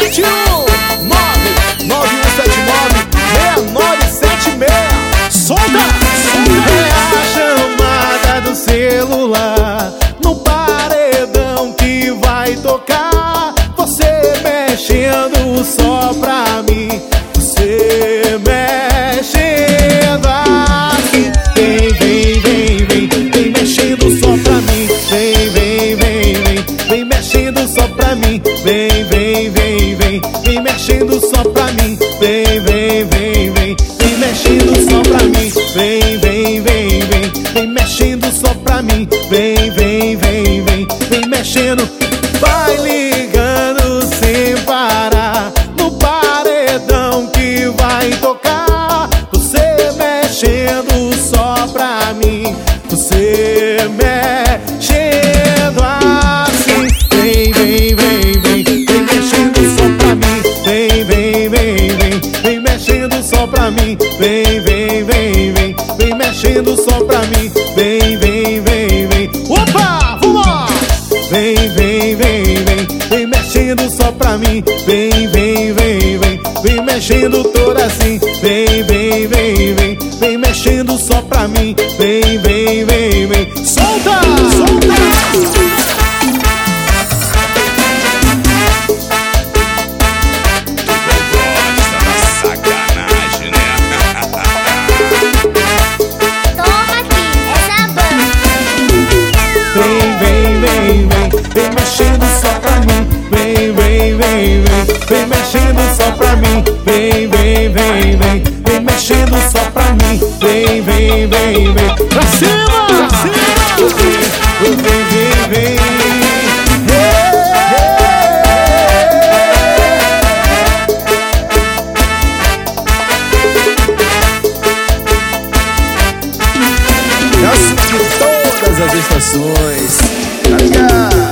Let you. Mexendo só pra mim. Vem, vem, vem, vem Vem mexendo. Vai ligando sem parar No paredão que vai tocar. Você mexendo só pra mim. Você mexendo assim. Vem, vem, vem, vem Vem mexendo só pra mim. Vem, vem, vem, vem Vem mexendo só pra mim. Vem, vem, vem, vem mexendo só pra mim. Vem, vem, vem, vem. Opa, vamos! Vem, vem, vem, vem. Vem mexendo só pra mim. Vem, vem, vem, vem. Vem mexendo toda assim. Vem, vem, vem, vem. Vem mexendo só pra mim. Vem, vem, vem vem, mexendo só pra mim. Vem, vem, vem, vem, vem mexendo só pra mim. Vem, vem, vem, vem, pra cima! Pra cima! Vem, vem, vem, vem. Todas as estações. Tá ligado?